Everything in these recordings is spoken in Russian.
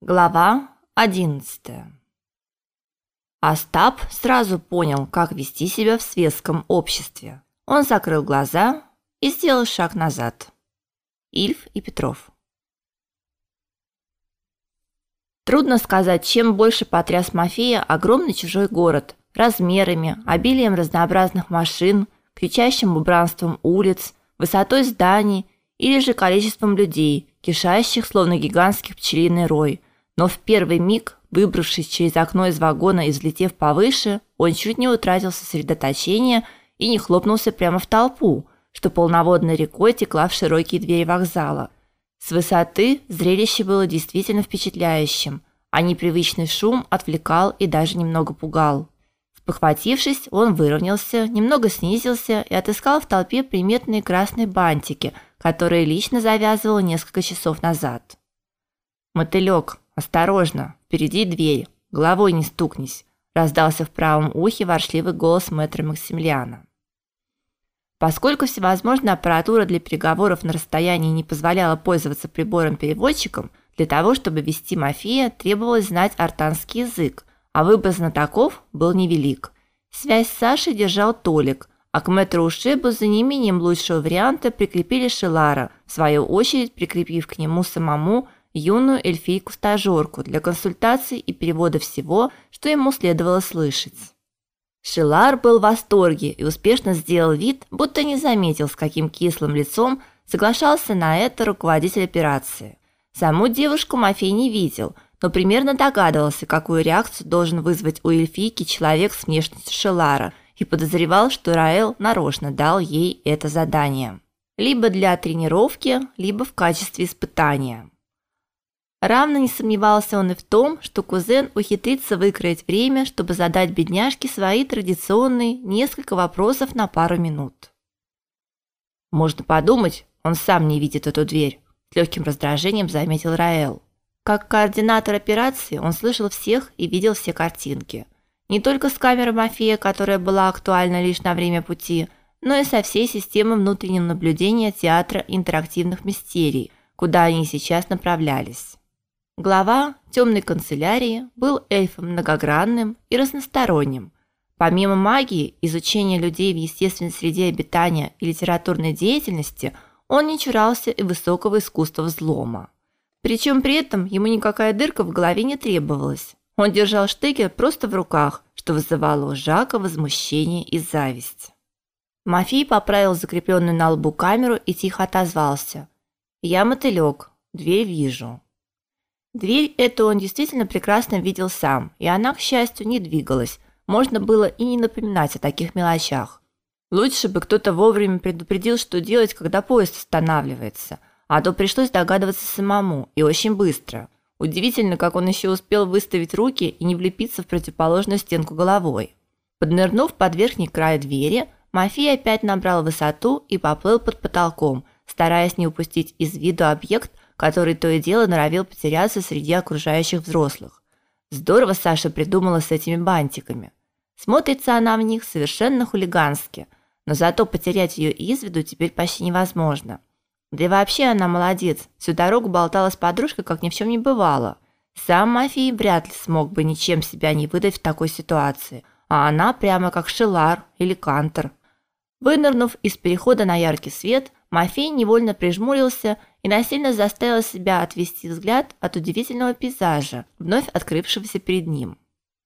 Глава 11. Остап сразу понял, как вести себя в светском обществе. Он закрыл глаза и сделал шаг назад. Ильф и Петров. Трудно сказать, чем больше потряс Мафея огромный чужой город, размерами, обилием разнообразных машин, кричащим убранством улиц, высотой зданий или же количеством людей, кишащих словно гигантский пчелиный рой – но в первый миг, выбравшись через окно из вагона и взлетев повыше, он чуть не утратил сосредоточение и не хлопнулся прямо в толпу, что полноводной рекой текла в широкие двери вокзала. С высоты зрелище было действительно впечатляющим, а непривычный шум отвлекал и даже немного пугал. Спохватившись, он выровнялся, немного снизился и отыскал в толпе приметные красные бантики, которые лично завязывал несколько часов назад. Мотылек, Осторожно, впереди дверь. Головой не стукнись, раздался в правом ухе воршливый голос мэтра Максимилиана. Поскольку всевозможная аппаратура для переговоров на расстоянии не позволяла пользоваться прибором-переводчиком, для того, чтобы вести Мафия, требовалось знать артанский язык, а выбор знатоков был невелик. Связь с Сашей держал Толик, а к мэтру Ушебу за неимением лучшего варианта прикрепили Шелара, в свою очередь прикрепив к нему самому юную эльфийку-стажерку для консультаций и перевода всего, что ему следовало слышать. Шилар был в восторге и успешно сделал вид, будто не заметил, с каким кислым лицом соглашался на это руководитель операции. Саму девушку Мафей не видел, но примерно догадывался, какую реакцию должен вызвать у эльфийки человек с внешностью Шилара, и подозревал, что Раэл нарочно дал ей это задание. Либо для тренировки, либо в качестве испытания. Равно не сомневался он и в том, что кузен ухитрится выкроить время, чтобы задать бедняжке свои традиционные несколько вопросов на пару минут. Можно подумать, он сам не видит эту дверь, с легким раздражением заметил Раэл. Как координатор операции, он слышал всех и видел все картинки. Не только с камеры Мафия, которая была актуальна лишь на время пути, но и со всей системы внутреннего наблюдения театра интерактивных мистерий, куда они сейчас направлялись. Глава темной канцелярии был эльфом многогранным и разносторонним. Помимо магии, изучения людей в естественной среде обитания и литературной деятельности, он не чурался и высокого искусства взлома. Причем при этом ему никакая дырка в голове не требовалась. Он держал штекер просто в руках, что вызывало у Жака возмущение и зависть. Мафий поправил закрепленную на лбу камеру и тихо отозвался. «Я мотылек, дверь вижу». Дверь эту он действительно прекрасно видел сам, и она, к счастью, не двигалась. Можно было и не напоминать о таких мелочах. Лучше бы кто-то вовремя предупредил, что делать, когда поезд останавливается, а то пришлось догадываться самому, и очень быстро. Удивительно, как он еще успел выставить руки и не влепиться в противоположную стенку головой. Поднырнув под верхний край двери, Мафия опять набрал высоту и поплыл под потолком, стараясь не упустить из виду объект, который то и дело норовил потеряться среди окружающих взрослых. Здорово Саша придумала с этими бантиками. Смотрится она в них совершенно хулигански, но зато потерять ее из виду теперь почти невозможно. Да и вообще она молодец, всю дорогу болтала с подружкой, как ни в чем не бывало. Сам Мафий вряд ли смог бы ничем себя не выдать в такой ситуации, а она прямо как Шелар или Кантер. Вынырнув из перехода на яркий свет, Мафей невольно прижмурился и насильно заставил себя отвести взгляд от удивительного пейзажа, вновь открывшегося перед ним.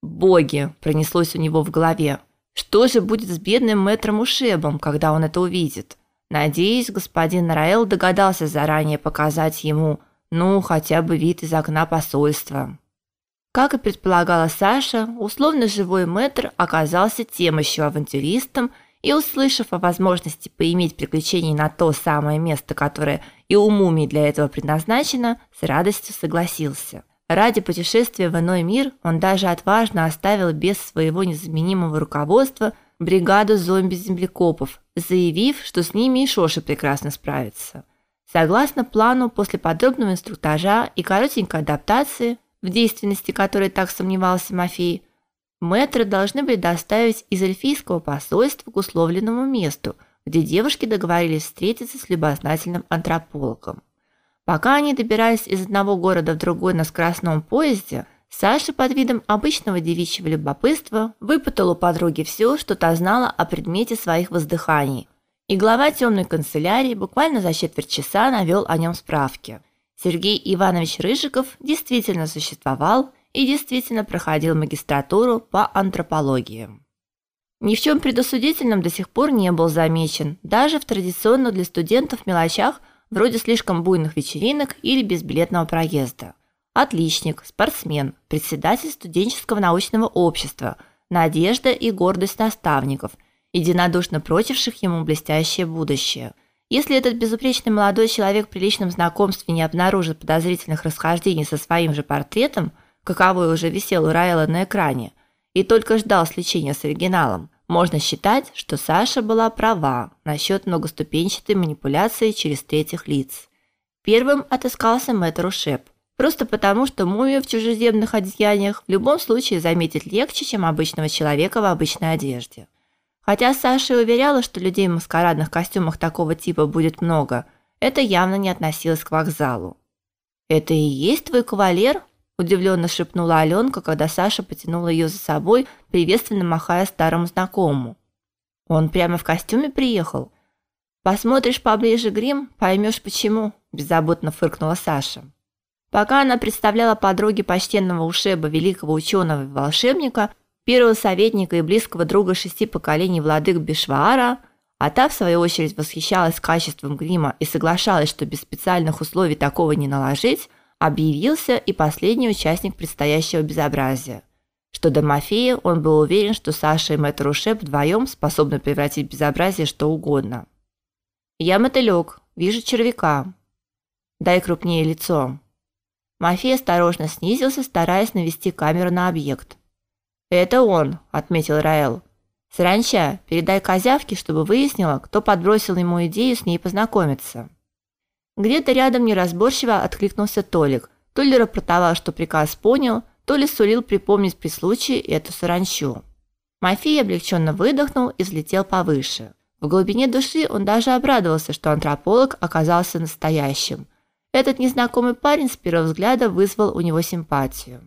«Боги!» – пронеслось у него в голове. «Что же будет с бедным мэтром Ушебом, когда он это увидит?» Надеюсь, господин Раэл догадался заранее показать ему, ну, хотя бы вид из окна посольства. Как и предполагала Саша, условно живой мэтр оказался тем еще авантюристом и, услышав о возможности поиметь приключений на то самое место, которое и у мумии для этого предназначено, с радостью согласился. Ради путешествия в иной мир он даже отважно оставил без своего незаменимого руководства бригаду зомби-землекопов, заявив, что с ними и Шоши прекрасно справится. Согласно плану, после подробного инструктажа и коротенькой адаптации, в действенности которой так сомневался Мафей, Мэтры должны были доставить из эльфийского посольства к условленному месту, где девушки договорились встретиться с любознательным антропологом. Пока они добирались из одного города в другой на скоростном поезде, Саша под видом обычного девичьего любопытства выпытал у подруги все, что та знала о предмете своих воздыханий. И глава темной канцелярии буквально за четверть часа навел о нем справки. Сергей Иванович Рыжиков действительно существовал и действительно проходил магистратуру по антропологии. Ни в чем предосудительном до сих пор не был замечен, даже в традиционных для студентов мелочах, вроде слишком буйных вечеринок или безбилетного проезда. Отличник, спортсмен, председатель студенческого научного общества, надежда и гордость наставников, единодушно противших ему блестящее будущее. Если этот безупречный молодой человек при личном знакомстве не обнаружит подозрительных расхождений со своим же портретом, каковой уже висел у Раэла на экране, и только ждал сличения с оригиналом, можно считать, что Саша была права насчет многоступенчатой манипуляции через третьих лиц. Первым отыскался мэтр Ушеп, просто потому, что мумию в чужеземных одеяниях в любом случае заметить легче, чем обычного человека в обычной одежде. Хотя Саша уверяла, что людей в маскарадных костюмах такого типа будет много, это явно не относилось к вокзалу. «Это и есть твой кавалер?» Удивленно шепнула Алёнка, когда Саша потянула её за собой, приветственно махая старому знакомому. Он прямо в костюме приехал. Посмотришь поближе грим, поймёшь почему, беззаботно фыркнула Саша. Пока она представляла подруге почтенного ушеба великого ученого и волшебника, первого советника и близкого друга шести поколений владык Бешваара, а та в свою очередь восхищалась качеством грима и соглашалась, что без специальных условий такого не наложить, объявился и последний участник предстоящего безобразия. Что до Мафея, он был уверен, что Саша и мэтр Уше вдвоем способны превратить в безобразие что угодно. «Я мотылек, вижу червяка. Дай крупнее лицо». Мафей осторожно снизился, стараясь навести камеру на объект. «Это он», — отметил Раэл. «Саранча, передай козявке, чтобы выяснила, кто подбросил ему идею с ней познакомиться». Где-то рядом неразборчиво откликнулся Толик. То ли рапортовал, что приказ понял, то ли сулил припомнить при случае эту саранчу. Мафий облегченно выдохнул и взлетел повыше. В глубине души он даже обрадовался, что антрополог оказался настоящим. Этот незнакомый парень с первого взгляда вызвал у него симпатию.